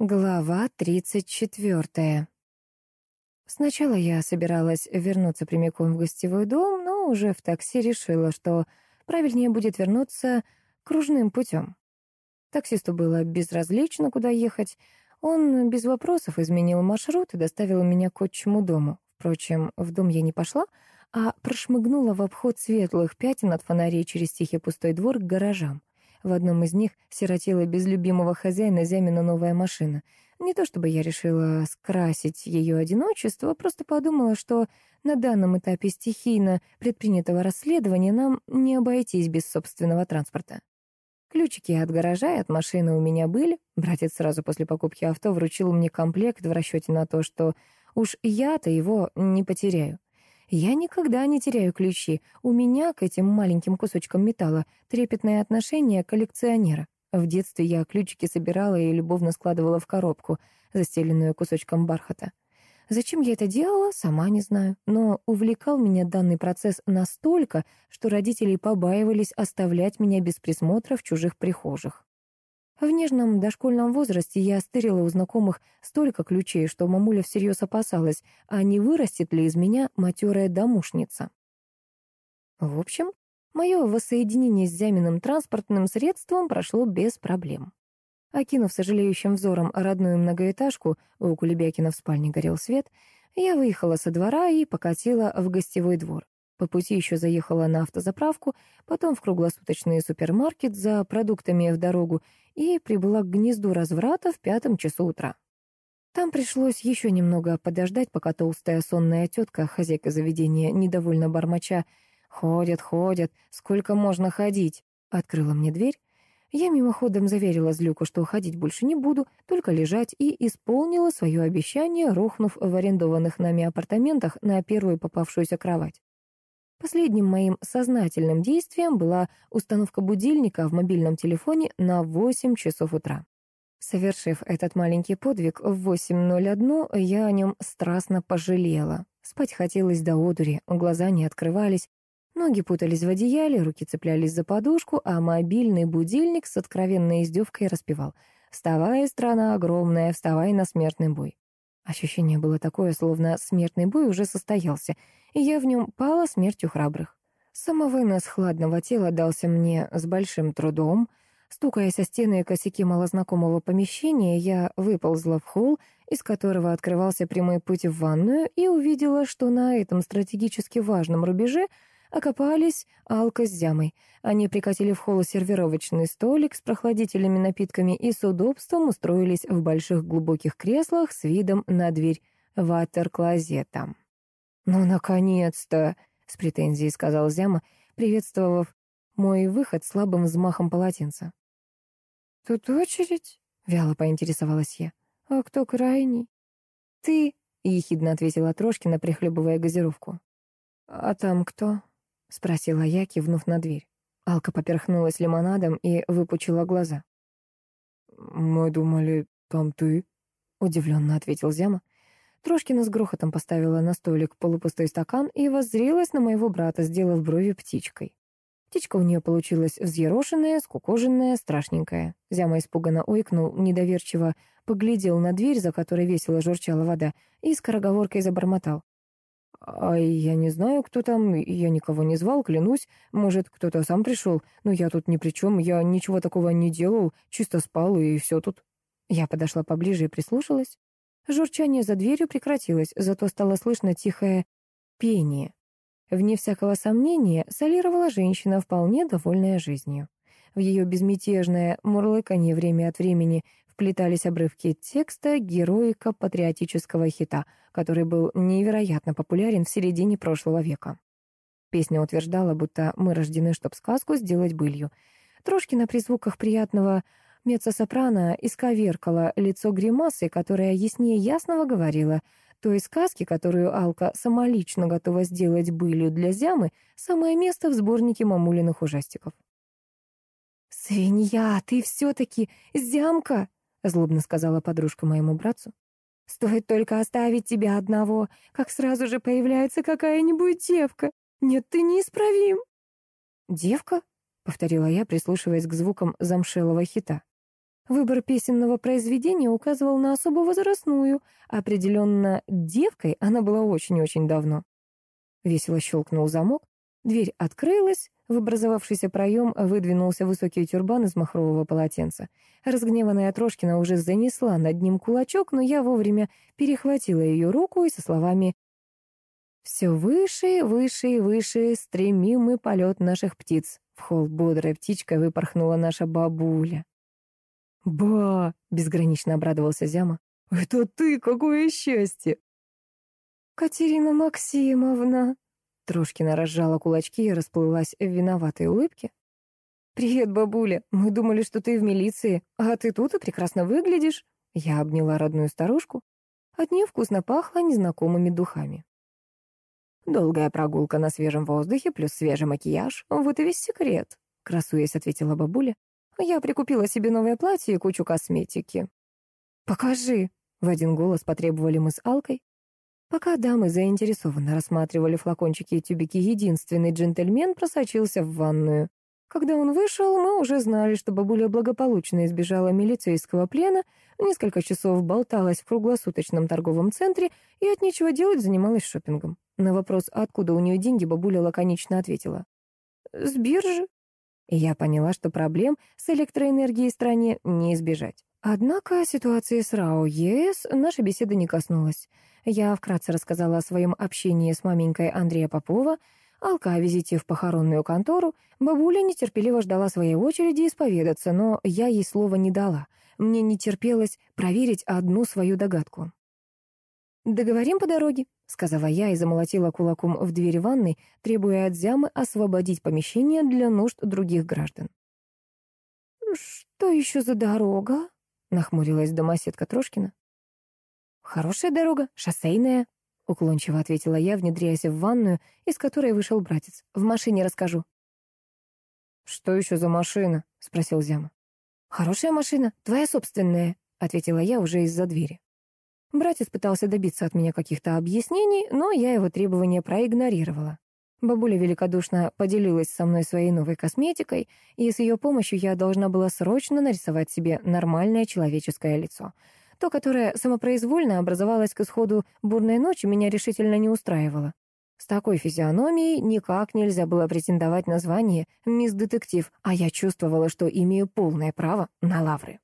Глава тридцать четвертая. Сначала я собиралась вернуться прямиком в гостевой дом, но уже в такси решила, что правильнее будет вернуться кружным путем. Таксисту было безразлично, куда ехать. Он без вопросов изменил маршрут и доставил меня к отчему дому. Впрочем, в дом я не пошла, а прошмыгнула в обход светлых пятен от фонарей через тихий пустой двор к гаражам. В одном из них сиротела без любимого хозяина Зямина новая машина. Не то чтобы я решила скрасить ее одиночество, просто подумала, что на данном этапе стихийно предпринятого расследования нам не обойтись без собственного транспорта. Ключики от гаража и от машины у меня были. Братец сразу после покупки авто вручил мне комплект в расчете на то, что уж я-то его не потеряю. Я никогда не теряю ключи. У меня к этим маленьким кусочкам металла трепетное отношение коллекционера. В детстве я ключики собирала и любовно складывала в коробку, застеленную кусочком бархата. Зачем я это делала, сама не знаю. Но увлекал меня данный процесс настолько, что родители побаивались оставлять меня без присмотра в чужих прихожих. В нежном дошкольном возрасте я стырила у знакомых столько ключей, что мамуля всерьез опасалась, а не вырастет ли из меня матерая домушница. В общем, мое воссоединение с Зяминым транспортным средством прошло без проблем. Окинув сожалеющим взором родную многоэтажку, у Кулебякина в спальне горел свет, я выехала со двора и покатила в гостевой двор. По пути еще заехала на автозаправку, потом в круглосуточный супермаркет за продуктами в дорогу и прибыла к гнезду разврата в пятом часу утра. Там пришлось еще немного подождать, пока толстая сонная тетка, хозяйка заведения, недовольно бормоча, «Ходят, ходят, сколько можно ходить?» Открыла мне дверь. Я мимоходом заверила Злюку, что уходить больше не буду, только лежать, и исполнила свое обещание, рухнув в арендованных нами апартаментах на первую попавшуюся кровать. Последним моим сознательным действием была установка будильника в мобильном телефоне на 8 часов утра. Совершив этот маленький подвиг в 8.01, я о нем страстно пожалела. Спать хотелось до одури, глаза не открывались, ноги путались в одеяле, руки цеплялись за подушку, а мобильный будильник с откровенной издевкой распевал «Вставай, страна огромная, вставай на смертный бой». Ощущение было такое, словно смертный бой уже состоялся, и я в нем пала смертью храбрых. Самовынос хладного тела дался мне с большим трудом. Стукаясь о стены и косяки малознакомого помещения, я выползла в холл, из которого открывался прямой путь в ванную, и увидела, что на этом стратегически важном рубеже окопались Алка с Зямой. Они прикатили в холл сервировочный столик с прохладительными напитками и с удобством устроились в больших глубоких креслах с видом на дверь ватер-клозета. «Ну, наконец-то!» — с претензией сказал Зяма, приветствовав мой выход слабым взмахом полотенца. «Тут очередь?» — вяло поинтересовалась я. «А кто крайний?» «Ты», — ехидно ответила Трошкина, прихлебывая газировку. «А там кто?» — спросила я, кивнув на дверь. Алка поперхнулась лимонадом и выпучила глаза. «Мы думали, там ты», — удивленно ответил Зяма. Трошкина с грохотом поставила на столик полупустой стакан и воззрелась на моего брата, сделав брови птичкой. Птичка у нее получилась взъерошенная, скукоженная, страшненькая. Зяма испуганно ойкнул, недоверчиво поглядел на дверь, за которой весело журчала вода, и скороговоркой забормотал. «А я не знаю, кто там, я никого не звал, клянусь. Может, кто-то сам пришел, но я тут ни при чем, я ничего такого не делал, чисто спал, и все тут». Я подошла поближе и прислушалась. Журчание за дверью прекратилось, зато стало слышно тихое пение. Вне всякого сомнения, солировала женщина, вполне довольная жизнью. В ее безмятежное мурлыканье время от времени вплетались обрывки текста героика патриотического хита, который был невероятно популярен в середине прошлого века. Песня утверждала, будто мы рождены, чтоб сказку сделать былью. Трошкина при звуках приятного Меццо-сопрано исковеркала лицо гримасой, которая яснее ясного говорила, той сказки, которую Алка самолично готова сделать былью для Зямы, самое место в сборнике мамулиных ужастиков. «Свинья, ты все-таки Зямка!» — злобно сказала подружка моему братцу. «Стоит только оставить тебя одного, как сразу же появляется какая-нибудь девка. Нет, ты неисправим!» «Девка?» — повторила я, прислушиваясь к звукам замшелого хита. Выбор песенного произведения указывал на особо возрастную. Определенно, девкой она была очень-очень давно. Весело щелкнул замок. Дверь открылась, в образовавшийся проем выдвинулся высокий тюрбан из махрового полотенца. Разгневанная Трошкина уже занесла над ним кулачок, но я вовремя перехватила ее руку и со словами «Все выше, выше и выше стремимый полет наших птиц». В холл бодрой птичкой выпорхнула наша бабуля. «Ба!» — безгранично обрадовался Зяма. «Это ты! Какое счастье!» «Катерина Максимовна!» Трошкина разжала кулачки и расплылась в виноватой улыбке. «Привет, бабуля. Мы думали, что ты в милиции, а ты тут и прекрасно выглядишь». Я обняла родную старушку. От нее вкусно пахло незнакомыми духами. «Долгая прогулка на свежем воздухе плюс свежий макияж — вот и весь секрет», — красуясь, ответила бабуля. «Я прикупила себе новое платье и кучу косметики». «Покажи», — в один голос потребовали мы с Алкой. Пока дамы заинтересованно рассматривали флакончики и тюбики, единственный джентльмен просочился в ванную. Когда он вышел, мы уже знали, что бабуля благополучно избежала милицейского плена, несколько часов болталась в круглосуточном торговом центре и от нечего делать занималась шопингом. На вопрос, откуда у нее деньги, бабуля лаконично ответила. «С биржи». И я поняла, что проблем с электроэнергией стране не избежать. Однако ситуации с РАО ЕС наша беседа не коснулась. Я вкратце рассказала о своем общении с маменькой Андрея Попова, Алка о визите в похоронную контору. Бабуля нетерпеливо ждала своей очереди исповедаться, но я ей слова не дала. Мне не терпелось проверить одну свою догадку. «Договорим по дороге», — сказала я и замолотила кулаком в дверь ванной, требуя от Зямы освободить помещение для нужд других граждан. «Что еще за дорога?» — нахмурилась домоседка Трошкина. «Хорошая дорога, шоссейная», — уклончиво ответила я, внедряясь в ванную, из которой вышел братец. «В машине расскажу». «Что еще за машина?» — спросил Зяма. «Хорошая машина, твоя собственная», — ответила я уже из-за двери. Братец пытался добиться от меня каких-то объяснений, но я его требования проигнорировала. Бабуля великодушно поделилась со мной своей новой косметикой, и с ее помощью я должна была срочно нарисовать себе нормальное человеческое лицо — то, которое самопроизвольно образовалось к исходу бурной ночи, меня решительно не устраивало. С такой физиономией никак нельзя было претендовать на звание «Мисс Детектив», а я чувствовала, что имею полное право на лавры.